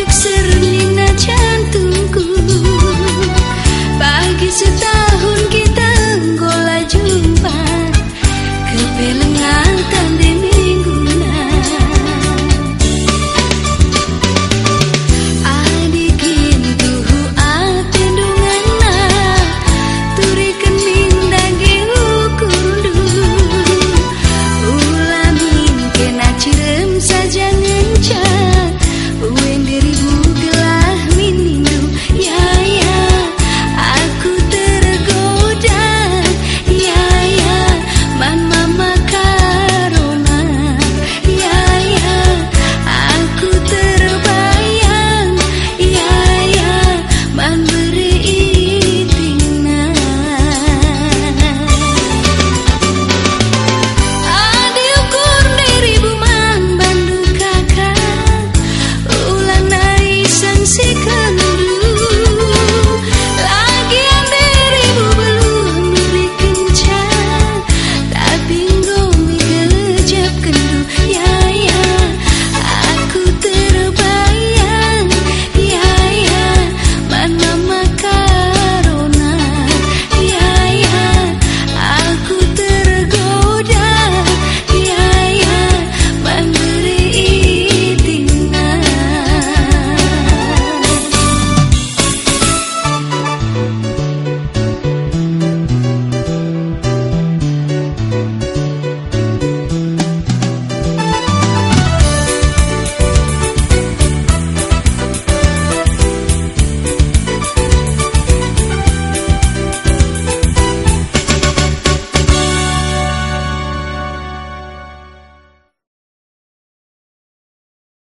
yüksür